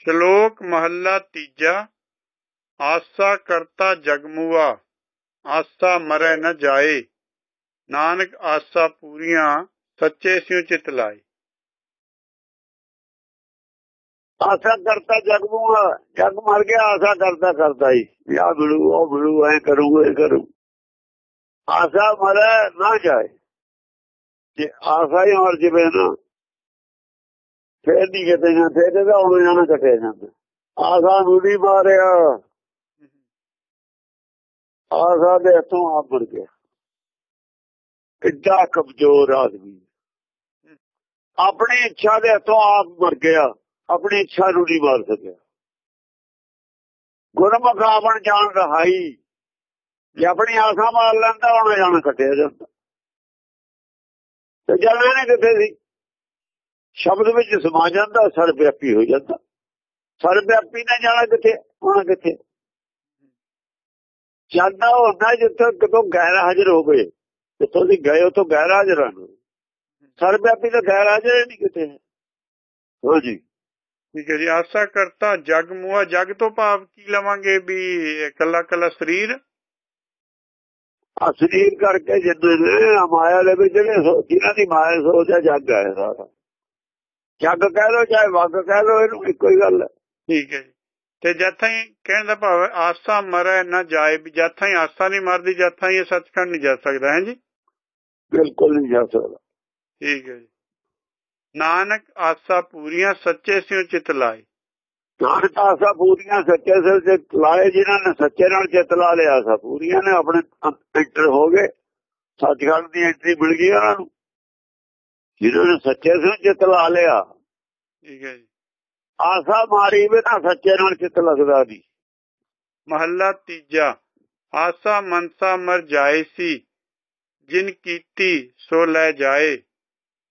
ਸ਼ਲੋਕ ਮਹੱਲਾ ਤੀਜਾ, ਆਸਾ ਕਰਤਾ ਜਗਮੂਆ, ਆਸਾ ਮਰੈ ਨ ਜਾਏ। ਨਾਨਕ ਆਸਾ ਪੂਰੀਆਂ ਸੱਚੇ ਸਿਉ ਚਿਤ ਲਾਏ। ਆਸਾ ਕਰਤਾ ਜਗ ਜਗ ਮਰ ਗਿਆ, ਆਸਾ ਕਰਤਾ ਕਰਤਾ ਹੀ। ਆ ਮਿਲੂ ਉਹ ਮਿਲੂ ਐ ਕਰੂੰ ਇਹ ਕਰੂ। ਆਸਾ ਮਰੈ ਨਾ ਜਾਏ। ਜੇ ਆਸਾ ਹੀ ਮਰ ਜਵੇ ਨਾ ਫੇਰ ਨਹੀਂ ਕਿਤੇ ਨਾ ਫੇਰ ਇਹਦਾ ਆਉਣਾ ਜਾਣਾ ਕੱਟਿਆ ਜਾਂਦਾ। ਆਸਾ ਨੂੰ ਨਹੀਂ ਮਾਰਿਆ। ਆਸਾ ਦੇ ਹੱਥੋਂ ਆਪ ਮਰ ਗਿਆ। ਕਿੱਡਾ ਕਮਜ਼ੋਰ ਆਦਮੀ। ਆਪਣੀ ਇੱਛਾ ਦੇ ਹੱਥੋਂ ਆਪ ਮਰ ਗਿਆ। ਆਪਣੀ ਇੱਛਾ ਨੂੰ ਨਹੀਂ ਮਾਰ ਸਕਿਆ। ਗੁਰਮੁਖ ਆਪਣ ਜਾਣ ਰਹਾਈ। ਜੇ ਆਪਣੀ ਆਸਾਂ ਮਾਰ ਲੈਂਦਾ ਹੁਣ ਜਾਣ ਕੱਟਿਆ ਜਾਂਦਾ। ਤੇ ਜਾਣਾ ਨੇ ਕਿੱਥੇ ਸੀ? ਸ਼ਬਦ ਵਿੱਚ ਸਮਾ ਜਾਂਦਾ ਸਰ ਵਿਆਪੀ ਹੋ ਜਾਂਦਾ। ਸਰ ਵਿਆਪੀ ਨੇ ਜਾਣਾ ਕਿੱਥੇ? ਹੁਣ ਕਿੱਥੇ? ਜਾਂਦਾ ਹੁੰਦਾ ਜਿੱਥੇ ਕਿਤੋਂ ਗੈਰ ਹਾਜ਼ਰ ਹੋ ਗਏ। ਜਿੱਥੋਂ ਦੀ ਗਏ ਉਤੋਂ ਗੈਰ ਹਾਜ਼ਰ ਹਨ। ਸਰ ਵਿਆਪੀ ਤਾਂ ਗੈਰ ਹਾਜ਼ਰ ਨਹੀਂ ਕਿਤੇ। ਹਾਂਜੀ ਠੀਕ ਹੈ ਜੀ ਆਸਾ ਕਰਤਾ ਜਗ ਮੂਆ ਜਗ ਤੋਂ ਭਾਵ ਕੀ ਲਵਾਂਗੇ ਵੀ ਕੱਲਾ ਕੱਲਾ ਸਰੀਰ? ਆ ਸਰੀਰ ਕਰਕੇ ਜਿੰਨੇ ਮਾਇਆ ਦੇ ਵਿੱਚ ਜਿਹੜੇ ਜਿਨ੍ਹਾਂ ਦੀ ਮਾਇਆ ਸੋਚ ਹੈ ਜੱਗ ਹੈ ਸਾਰਾ ਜੱਗ ਕਹਿ ਲੋ ਚਾਹੇ ਵਗ ਕਹਿ ਲੋ ਇਹਨੂੰ ਇੱਕੋ ਹੀ ਗੱਲ ਹੈ ਠੀਕ ਹੈ ਤੇ ਜਥਾ ਹੀ ਕਹਿਣ ਦਾ ਭਾਵ ਹੈ ਆਸਾ ਮਰੈ ਨਾ ਜਾਏ ਵੀ ਜਥਾ ਹੀ ਆਸਾ ਨਹੀਂ ਮਰਦੀ ਜਥਾ ਹੀ ਇਹ ਸੱਚਖੰਡ ਨਹੀਂ ਜਾ ਸਕਦਾ ਹੈ ਜੀ? ਬਿਲਕੁਲ ਨਹੀਂ ਜਾ ਸਕਦਾ। ਠੀਕ ਹੈ ਜੀ। ਨਾਨਕ ਆਸਾ ਪੂਰੀਆਂ ਸੱਚੇ ਸਿਉ ਚਿਤ ਲਾਏ। ਨਾਨਕ ਆਸਾ ਪੂਰੀਆਂ ਸੱਚੇ ਸਿਰ ਤੇ ਲਾਏ ਜਿਨ੍ਹਾਂ ਨੇ ਸੱਚੇ ਨਾਲ ਚਿੱਤ ਲਾ ਲਿਆ ਆਸਾ ਪੂਰੀਆਂ ਨੇ ਆਪਣੇ ਐਂਟਰ ਹੋ ਗਏ। ਸੱਚਖੰਡ ਦੀ ਐਂਟਰੀ ਮਿਲ ਗਈ ਉਹਨਾਂ ਨੂੰ। ਜਿਨ੍ਹਾਂ ਨੇ ਸੱਚੇ ਸਿਰ ਚਿੱਤ ਲਾ ਲਿਆ। ਠੀਕ ਹੈ ਜੀ। ਆਸਾ ਮਾਰੀ ਵੀ ਨਾ ਸੱਚੇ ਨਾਲ ਚਿੱਤ ਲੱਗਦਾ ਨਹੀਂ ਮਹੱਲਾ ਤੀਜਾ। ਆਸਾ ਮਨਸਾ ਮਰ ਜਾਏ ਸੀ। ਜਿਨ ਕੀਤੀ ਸੋ ਲੈ ਜਾਏ।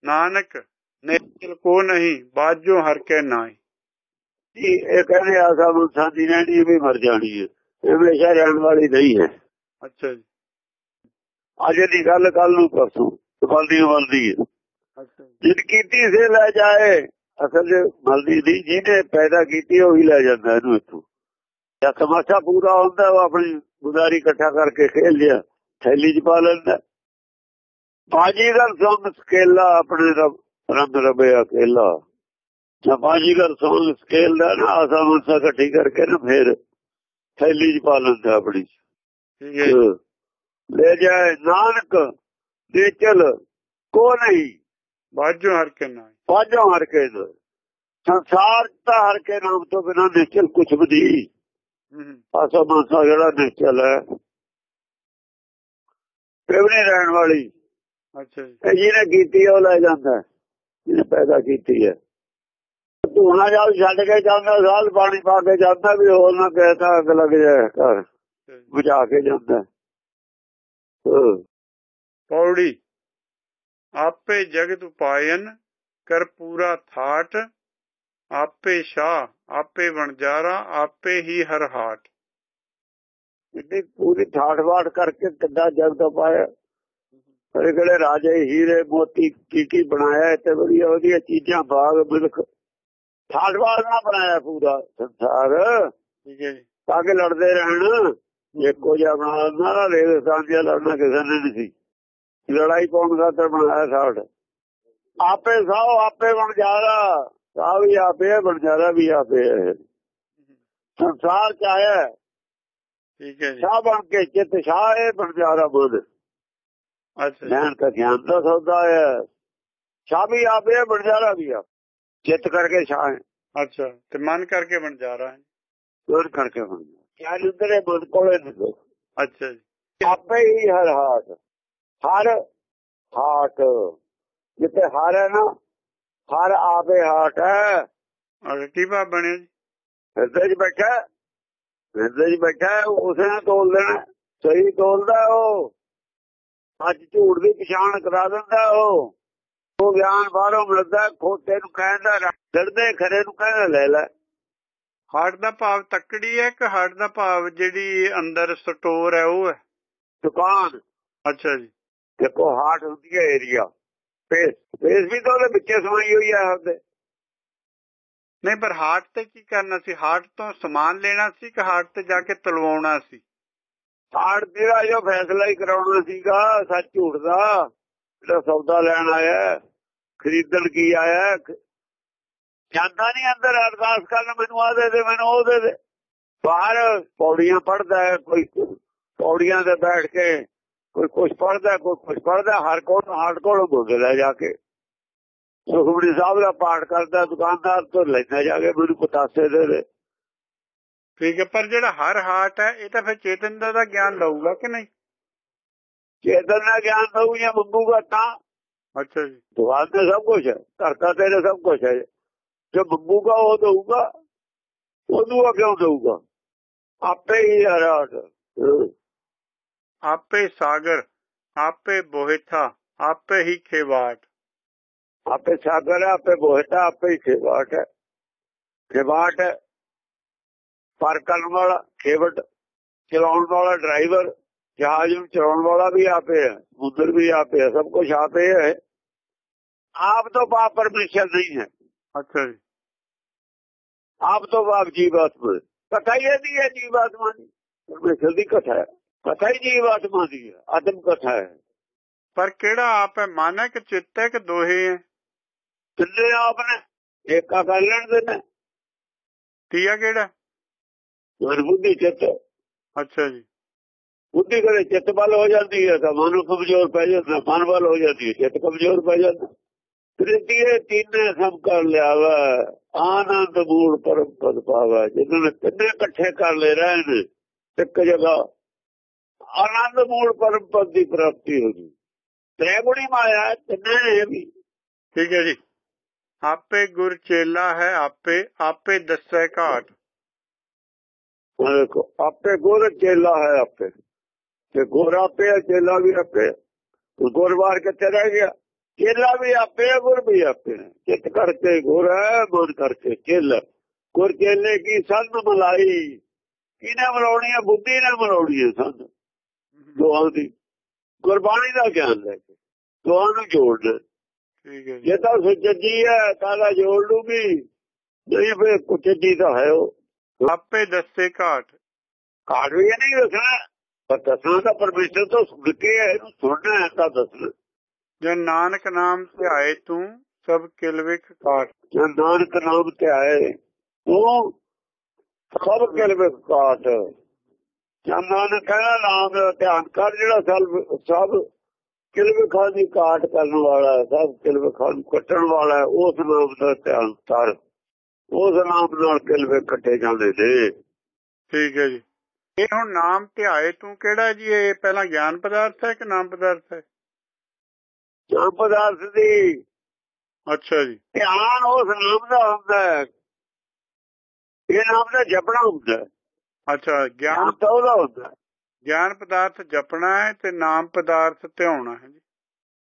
ਨਾਨਕ ਨੇਚਲ ਕੋ ਨਹੀਂ ਬਾਜੋ ਹਰ ਕੇ ਨਾਏ ਜੀ ਇਹ ਕਹਿੰਦੇ ਆਸਾ ਮਨਸਾ ਦੀ ਰਹਿਣੀ ਵੀ ਮਰ ਜਾਣੀ ਹੈ। ਇਹ ਹਮੇਸ਼ਾ ਰਹਿਣ ਵਾਲੀ ਨਹੀਂ ਹੈ। ਅੱਛਾ ਜੀ। ਅੱਜ ਦੀ ਗੱਲ ਕੱਲ ਨੂੰ ਪਰਸੋਂ। ਬਲਦੀ ਬਲਦੀ ਹੈ। ਜਿਨ ਕੀਤੀ ਸੇ ਲੈ ਜਾਏ। ਅਸਲ ਜੇ ਬਲਦੀ ਦੀ ਜਿਹਨੇ ਪੈਦਾ ਕੀਤੀ ਉਹ ਹੀ ਲੈ ਜਾਂਦਾ ਇਹਨੂੰ ਇੱਥੋਂ। ਜਾਂ ਤਮਾਸ਼ਾ ਪੂਰਾ ਹੁੰਦਾ ਉਹ ਆਪਣੀ ਗੁਜ਼ਾਰੀ ਇਕੱਠਾ ਕਰਕੇ ਖੇਲ ਲਿਆ ਥੈਲੀ 'ਚ ਪਾ ਲੈਂਦਾ। ਬਾਜੀਗਰ ਸੰਗ ਸਕੇਲਾ ਆਪਣੇ ਰਬ ਰੰਗ ਰਬੇ ਅਕੇਲਾ ਜਾਂ ਬਾਜੀਗਰ ਸੰਗ ਸਕੇਲ ਦਾ ਨਾ ਆਸਾ ਮਨਸਾ ਇਕੱਠੀ ਕਰਕੇ ਨਾ ਫੇਰ ਥੈਲੀ 'ਚ ਪਾ ਲੈਂਦਾ ਆਪਣੀ। ਠੀਕ ਹੈ ਜੀ। ਲੈ ਜਾਏ ਨਾਨਕ ਦੇ ਚਲ ਕੋ ਨਹੀਂ। ਬਾਜੋ ਹਰ ਕੇ ਨਾਏ ਵਾਜੋਂ ਹਰ ਕੇ ਦੋ ਸੰਸਾਰ ਦਾ ਹਰ ਕੇ ਨਾਮ ਤੋਂ ਬਿਨਾਂ ਨਿਸ਼ਚਲ ਕੁਝ ਵੀ ਨਹੀਂ। ਆਸਾ ਮਾਸਾ ਜਿਹੜਾ ਨਿਸ਼ਚਲ ਹੈ ਨਹੀਂ ਰਹਿਣ ਵਾਲੀ। ਅੱਛਾ ਜੀ। ਜਿਹਨੇ ਕੀਤੀ ਉਹ ਲੈ ਜਾਂਦਾ ਜਿਹਨੇ ਪੈਦਾ ਕੀਤੀ ਹੈ। ਧੂਣਾ ਜਲ ਛੱਡ ਕੇ ਜਾਂਦਾ ਸਾਲ ਪਾਣੀ ਪਾ ਕੇ ਜਾਂਦਾ ਵੀ ਹੋਰ ਨਾ ਕਹਿਤਾ ਅੱਗ ਲੱਗ ਜਾਏ ਘਰ। ਬੁਝਾ ਕੇ ਜਾਂਦਾ ਹਾਂ। ਪੌੜੀ। ਆਪੇ ਜਗਤ ਉਪਾਇਨ ਕਰ ਪੂਰਾ ਥਾਟ ਆਪੇ ਸ਼ਾਹ ਆਪੇ ਵਣਜਾਰਾ ਆਪੇ ਹੀ ਹਰ ਹਾਟ। ਇੰਨੀ ਪੂਰੀ ਠਾਠ ਬਾਠ ਕਰਕੇ ਕਿੱਦਾਂ ਜਗਤ ਪਾਇਆ ਕਿਹੜੇ ਕਿਹੜੇ ਰਾਜੇ ਹੀਰੇ ਮੋਤੀ ਕੀ ਕੀ ਬਣਾਇਆ ਤੇ ਵਧੀਆ ਵਧੀਆ ਚੀਜ਼ਾਂ ਬਾਗ ਮਿਲਕ ਠਾਠ ਬਾਠ ਨਾਲ ਬਣਾਇਆ ਪੂਰਾ ਸੰਸਾਰ। ਠੀਕ ਹੈ ਜੀ। ਤਾਂ ਕਿ ਲੜਦੇ ਰਹਿਣ। ਇੱਕੋ ਜਿਹਾ ਬਣਾ ਨਾ ਰੇਗਿਸਤਾਨ ਜਿਹਾ ਲੜਨਾ ਕਿਸੇ ਨੇ ਨਹੀਂ ਸੀ। ਲੜਾਈ ਪਾਉਣ ਖਾਤਰ ਬਣਾਇਆ ਸਾਡ ਆਪੇ ਸਾਹ ਆਪੇ ਬਣਜਾਰਾ ਸਾਹ ਵੀ ਆਪੇ ਹੈ ਬਣਜਾਰਾ ਵੀ ਆਪੇ ਹੈ। ਸੰਸਾਰ ਚ ਆਇਆ। ਠੀਕ ਹੈ ਜੀ। ਸ਼ਾਹ ਬਣ ਕੇ ਚਿੱਤ ਸ਼ਾਹ ਇਹ ਬਣਜਾਰਾ ਬੁੱਧ। ਅੱਛਾ ਜੀ। ਲੈਣ ਤਾਂ ਗਿਆਨ ਦਾ ਸੌਦਾ ਹੈ। ਸ਼ਾਹ ਵੀ ਆਪੇ ਹੈ ਬਣਜਾਰਾ ਵੀ ਆ ਚਿੱਤ ਕਰਕੇ ਹੈ। ਅੱਛਾ ਤੇ ਮਨ ਕਰਕੇ ਵਣਜਾਰਾ ਹੈ। ਦੋਰ ਕਰਕੇ ਬਣ ਕਿਆ ਨਿੰਦਰੇ ਮਨ ਕੋਲੇ ਨਿੰਦੋ ਅੱਛਾ ਜੀ। ਆਪੇ ਹੀ ਹਰ ਹਾਟ ਹਰ ਹਾਟ ਜਿੱਥੇ ਹਰ ਹੈ ਨਾ ਹਰ ਆਪੇ ਹਾਟ ਹੈ। ਭਾਵ ਬਣਿਆ ਜੀ। ਹਿਰਦੇ 'ਚ ਬੈਠਾ। ਹਿਰਦੇ 'ਚ ਬੈਠਾ ਉਸੇ ਨੇ ਤੋਲ ਦੇਣਾ ਸਹੀ ਤੋਲਦਾ ਉਹ। ਅੱਜ ਝੂਠ ਦੀ ਪਛਾਣ ਕਰਾ ਦਿੰਦਾ ਉਹ। ਉਹ ਗਿਆਨ ਬਾਹਰੋਂ ਮਿਲਦਾ ਖੋਟੇ ਨੂੰ ਕਹਿੰਦਾ ਡਰਦੇ ਖਰੇ ਨੂੰ ਕਹਿੰਦਾ ਲੈ ਲੈ। ਹਾਰਟ ਦਾ ਭਾਵ ਤੱਕੜੀ ਹੈ ਕਿ ਹਾਰਟ ਦਾ ਭਾਵ ਜਿਹੜੀ ਅੰਦਰ ਸਟੋਰ ਹੈ ਉਹ ਹੈ? ਦੁਕਾਨ। ਅੱਛਾ ਜੀ। ਦੇਖੋ ਹਾਰਟ ਹੁੰਦੀ ਹੈ ਏਰੀਆ ਫੇਸ ਫੇਸ ਵੀ ਤਾਂ ਉਹਦੇ ਵਿੱਚੇ ਸਮਾਈ ਹੋਈ ਹੈ ਉਹਦੇ ਨਹੀਂ ਪਰ ਹਾਟ ਤੇ ਕੀ ਕਰਨਾ ਸੀ? ਹਾਟ ਤੋਂ ਸਮਾਨ ਲੈਣਾ ਸੀ ਕਿ ਹਾਟ ਤੇ ਜਾ ਕੇ ਤਲਵਾਉਣਾ ਸੀ? ਹਾੜ ਤੇਰਾ ਜੋ ਫੈਸਲਾ ਹੀ ਕਰਾਉਣਾ ਸੀਗਾ ਸੱਚ ਝੂਠ ਦਾ ਜਿਹੜਾ ਸੌਦਾ ਲੈਣ ਆਇਆ ਖਰੀਦਣ ਕੀ ਆਇਆ। ਜਾਂਦਾ ਨਹੀਂ ਅੰਦਰ ਅਰਦਾਸ ਕਰਨ ਮੈਨੂੰ ਆ ਦੇ ਦੇ ਮੈਨੂੰ ਉਹ ਦੇ ਦੇ। ਬਾਹਰ ਪੌੜੀਆਂ ਪੜਦਾ ਹੈ ਕੋਈ ਪੌੜੀਆਂ ਤੇ ਬੈਠ ਕੇ ਕੋਈ ਕੁਝ ਪੜਦਾ ਕੋਈ ਕੁਝ ਪੜਦਾ ਹਰ ਕੋਲ ਹਰ ਕੋਲ ਬੋਲਦਾ ਜਾ ਕੇ। ਸੁਖਮਨੀ ਸਾਹਿਬ ਦਾ ਪਾਠ ਕਰਦਾ ਦੁਕਾਨਦਾਰ ਤੋਂ ਲੈਣਾ ਜਾ ਕੇ ਮੈਨੂੰ ਪਤਾਸੇ ਦੇ ਦੇ। ਠੀਕ ਹੈ ਪਰ ਜਿਹੜਾ ਹਰ ਹਾਟ ਹੈ ਇਹ ਤਾਂ ਫਿਰ ਚੇਤਨ ਦਾ ਤਾਂ ਗਿਆਨ ਦਊਗਾ ਕਿ ਨਹੀਂ? ਚੇਤਨ ਦਾ ਗਿਆਨ ਦਊ ਜਾਂ ਮੰਗੂਗਾ ਤਾਂ। ਅੱਛਾ ਜੀ। ਦੁਆਲ ਤੇ ਸਭ ਕੁਝ ਹੈ ਧਰਤਾ ਤੇਰੇ ਸਭ ਕੁਝ ਹੈ। ਜੋ ਮੰਗੂਗਾ ਉਹ ਦਊਗਾ। ਉਹਨੂੰ ਆ ਕਿਉਂ ਦਊਗਾ? ਆਪੇ ਹੀ ਹਰਾਟ। ਆਪੇ ਸਾਗਰ ਆਪੇ ਬੋਹਿਥਾ ਆਪੇ ਹੀ ਖੇਵਾਟ। ਆਪੇ ਸਾਗਰ ਆਪੇ ਬੋਹਤਾ ਆਪੇ ਹੀ ਖੇਵਾਟ ਹੈ। ਖੇਵਾਟ ਹੈ ਪਰ ਕਰਨ ਵਾਲਾ ਖੇਵਟ ਚਲਾਉਣ ਵਾਲਾ ਡਰਾਈਵਰ ਜਹਾਜ਼ ਨੂੰ ਚਲਾਉਣ ਵਾਲਾ ਵੀ ਆਪੇ ਹੈ ਸਮੁੰਦਰ ਵੀ ਆਪੇ ਹੈ ਸਭ ਕੁਝ ਆਪੇ ਹੈ। ਆਪ ਤੋਂ ਬਾਪ ਪਰਮੇਸ਼ਰ ਨਹੀਂ ਹੈ। ਅੱਛਾ ਜੀ। ਆਪ ਤੋਂ ਬਾਪ ਜੀਵਾਤਮਾ। ਕਥਾ ਹੀ ਇਹਦੀ ਹੈ ਜੀਵਾਤਮਾ ਦੀ ਪਰਮੇਸ਼ਰ ਦੀ ਕਥਾ ਹੈ। ਕਥਾ ਹੀ ਜੀਵਾਤਮਾ ਦੀ ਹੈ ਆਤਮ ਕਥਾ ਹੈ। ਪਰ ਕਿਹੜਾ ਆਪ ਹੈ? ਮਨ ਹੈ ਕਿ ਚਿੱਤ ਹੈ ਕਿ ਦੋਹੇ ਹੈ? ਤਿੰਨੇ ਆਪ ਨੇ ਏਕਾ ਕਰ ਲੈਣ ਦੇ ਨੇ। ਤੀਆ ਕਿਹੜਾ? ਬੁੱਧੀ ਚਿੱਤ। ਅੱਛਾ ਜੀ। ਬੁੱਧੀ ਕਰੇ ਚਿੱਤ ਬਲ ਹੋ ਜਾਂਦੀ ਹੈ ਤਾਂ ਮਨ ਕਮਜ਼ੋਰ ਪੈ ਜਾਂਦਾ ਮਨ ਬਲ ਹੋ ਜਾਂਦੀ ਹੈ ਚਿੱਤ ਕਮਜ਼ੋਰ ਪੈ ਜਾਂਦਾ। ਤ੍ਰਿਤੀਏ ਤੀਨੇ ਸਭ ਕਰ ਲਿਆ ਵਾ ਆਨੰਦ ਮੂਲ ਪਰਮ ਪਦ ਪਾਵਾ। ਜਿਨ੍ਹਾਂ ਨੇ ਤਿੰਨੇ ਇਕੱਠੇ ਕਰ ਲੈ ਰਹੇ ਨੇ ਇੱਕ ਜਗ੍ਹਾ ਆਨੰਦ ਮੂਲ ਪਰਮ ਪਦ ਦੀ ਪ੍ਰਾਪਤੀ ਹੋ ਗਈ। ਤ੍ਰੈ ਗੁਣੀ ਮਾਇਆ ਤਿੰਨੇ ਨੇ ਵੀ। ਠੀਕ ਹੈ ਜੀ। ਆਪੇ ਗੁਰ ਚੇਲਾ ਹੈ ਆਪੇ ਆਪੇ ਦੱਸੈ ਘਾਟ। ਦੇਖੋ ਆਪੇ ਗੁਰ ਚੇਲਾ ਹੈ ਆਪੇ। ਤੇ ਗੁਰ ਆਪੇ ਚੇਲਾ ਵੀ ਆਪੇ। ਗੁਰਵਾਰ ਕਿੱਥੇ ਰਹਿ ਗਿਆ? ਚੇਲਾ ਵੀ ਆਪੇ ਗੁਰ ਵੀ ਆਪੇ। ਚਿੱਤ ਕਰਕੇ ਗੁਰ ਹੈ ਮਨ ਕਰਕੇ ਚੇਲਾ ਗੁਰ ਚੇਲੇ ਕੀ ਸੰਤ ਮਲਾਈ ਕਿਨੇ ਮਲਾਉਣੀ ਹੈ? ਬੁੱਧੀ ਨੇ ਮਲਾਉਣੀ ਹੈ ਸੰਤ। ਦੋਹਾਂ ਦੀ। ਗੁਰਬਾਣੀ ਦਾ ਗਿਆਨ ਲੈ ਕੇ ਦੋਹਾਂ ਨੂੰ ਜੋੜਨਾ। ਠੀਕ ਹੈ ਜੀ। ਤਾਂ ਸੁਚੱਜੀ ਹੈ ਤਾਂ ਜੋੜ ਲੂਗੀ। ਨਹੀਂ ਫੇ ਕੁਚੱਜੀ ਤਾਂ ਹੈ ਉਹ। ਆਪੇ ਦੱਸੇ ਘਾਟ। ਘਾਟ ਵੀ ਨਹੀਂ ਦੱਸਣਾ ਪਰ ਦੱਸਣਾ ਤਾਂ ਪਰਮੇਸ਼ਰ ਤੋਂ ਸੁਣ ਕੇ ਇਹਨੂੰ ਸੁਣਨਾ ਹੈ ਤਾਂ ਦੱਸਣਾ। ਜੇ ਨਾਨਕ ਨਾਮ ਧਿਆਏ ਤੂੰ ਸਭ ਕਿਲ ਵਿਖ ਘਾਟ। ਜੇ ਨਾਨਕ ਨਾਮ ਤੇ ਆਏ ਉਹ ਸਭ ਕਿਲਵੇ ਕਾਟ ਜਾਂ ਨਾਨਕ ਕਹਿੰਦਾ ਨਾਮ ਦਾ ਧਿਆਨ ਕਰ ਜਿਹੜਾ ਸਭ ਸਭ ਕਿਲਵੇ ਖਾਨ ਦੀ ਕਾਟ ਕਰਨ ਵਾਲਾ ਹੈ, ਸਭ ਕਿਲਵੇ ਖਾਨ ਨੂੰ ਕੱਟਣ ਵਾਲਾ ਉਸ ਨਾਮ ਦਾ ਧਿਆਨ ਕਰ ਉਸ ਨਾਮ ਨਾਲ ਕਿਲਵੇ ਕੱਟੇ ਜਾਂਦੇ ਨੇ। ਠੀਕ ਹੈ ਜੀ। ਇਹ ਹੁਣ ਨਾਮ ਧਿਆਏ ਤੂੰ ਕਿਹੜਾ ਜੀ? ਇਹ ਪਹਿਲਾਂ ਗਿਆਨ ਪਦਾਰਥ ਹੈ ਕਿ ਨਾਮ ਪਦਾਰਥ ਹੈ? ਨਾਮ ਪਦਾਰਥ ਦੀ ਅੱਛਾ ਜੀ। ਧਿਆਨ ਉਸ ਨਾਮ ਦਾ ਹੁੰਦਾ ਹੈ। ਇਹ ਨਾਮ ਦਾ ਜਪਣਾ ਹੁੰਦਾ ਹੈ। ਅੱਛਾ ਗਿਆਨ ਤਾਂ ਉਹਦਾ ਹੁੰਦਾ। ਗਿਆਨ ਪਦਾਰਥ ਜਪਣਾ ਹੈ ਤੇ ਨਾਮ ਪਦਾਰਥ ਧਿਆਉਣਾ ਹੈ ਜੀ।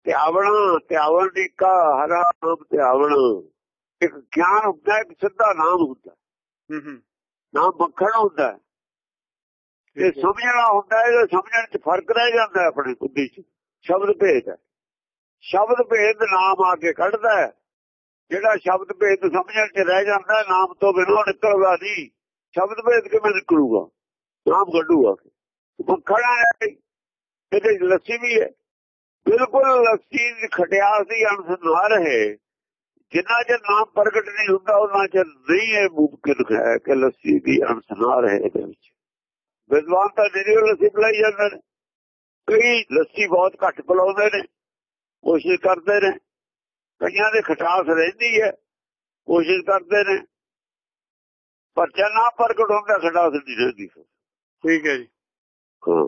ਧਿਆਵਣਾ ਧਿਆਵਣ ਦੀ ਕਾ ਹਰਾ ਨਾਮ ਧਿਆਵਣਾ। ਇੱਕ ਗਿਆਨ ਹੁੰਦਾ ਹੈ, ਇੱਕ ਸਿੱਧਾ ਨਾਮ ਹੁੰਦਾ। ਹੈ। ਹੂੰ। ਹੂੰ ਨਾਮ ਮੱਖਣ ਹੁੰਦਾ ਹੈ। ਸਮਝਣਾ ਹੁੰਦਾ ਹੈ। ਇਹ ਸਮਝਣ 'ਚ ਫ਼ਰਕ ਰਹਿ ਜਾਂਦਾ ਆਪਣੀ ਬੁੱਧੀ 'ਚ। ਸ਼ਬਦ ਭੇਦ ਹੈ। ਸ਼ਬਦ ਭੇਦ ਨਾਮ ਆ ਕੇ ਕੱਢਦਾ ਹੈ। ਜਿਹੜਾ ਸ਼ਬਦ ਭੇਦ ਸਮਝਣ 'ਚ ਰਹਿ ਜਾਂਦਾ ਨਾਮ ਤੋਂ ਬਿਨਾਂ ਨਿਕਲਦਾ ਨਹੀਂ। ਸ਼ਬਦ ਭੇਦ ਕਿਵੇਂ ਨਿਕਲੂਗਾ, ਨਾਮ ਕੱਢੂਗਾ। ਮੱਖਣ ਹੈ ਇਹਦੇ ਲੱਸੀ ਵੀ ਹੈ। ਬਿਲਕੁਲ ਲੱਸੀ ਦੀ ਖਟਿਆਸ ਦੀ ਅਨਸਨਾਰ ਹੈ। ਜਿੰਨਾ ਚਿਰ ਨਾਮ ਪ੍ਰਗਟ ਨਹੀਂ ਹੁੰਦਾ, ਉਹਨਾਂ ਚਿਰ ਨਹੀਂ ਇਹ ਮੁਮਕਿਨ ਹੈ ਕਿ ਲੱਸੀ ਦੀ ਅਨਸਨਾਰ ਹੈ ਇਹਦੇ ਵਿੱਚ। ਵਿਦਵਾਨ ਤਾਂ ਨਿਰੀ ਲੱਸੀ ਪਿਲਾਈ ਜਾਂਦੇ ਨੇ। ਕਈ ਲੱਸੀ ਬਹੁਤ ਘੱਟ ਪਿਲਾਉਂਦੇ ਨੇ, ਕੋਸ਼ਿਸ਼ ਕਰਦੇ ਨੇ। ਕਈਆਂ ਦੇ ਖਟਾਸ ਰਹਿੰਦੀ ਹੈ, ਕੋਸ਼ਿਸ਼ ਕਰਦੇ ਨੇ। ਪਰ ਨਾ ਪ੍ਰਗਟ ਹੁੰਦਾ ਖਟਾਸ ਨਹੀਂ ਰਹਿੰਦੀ ਠੀਕ ਹੈ ਜੀ। ਹਾਂ।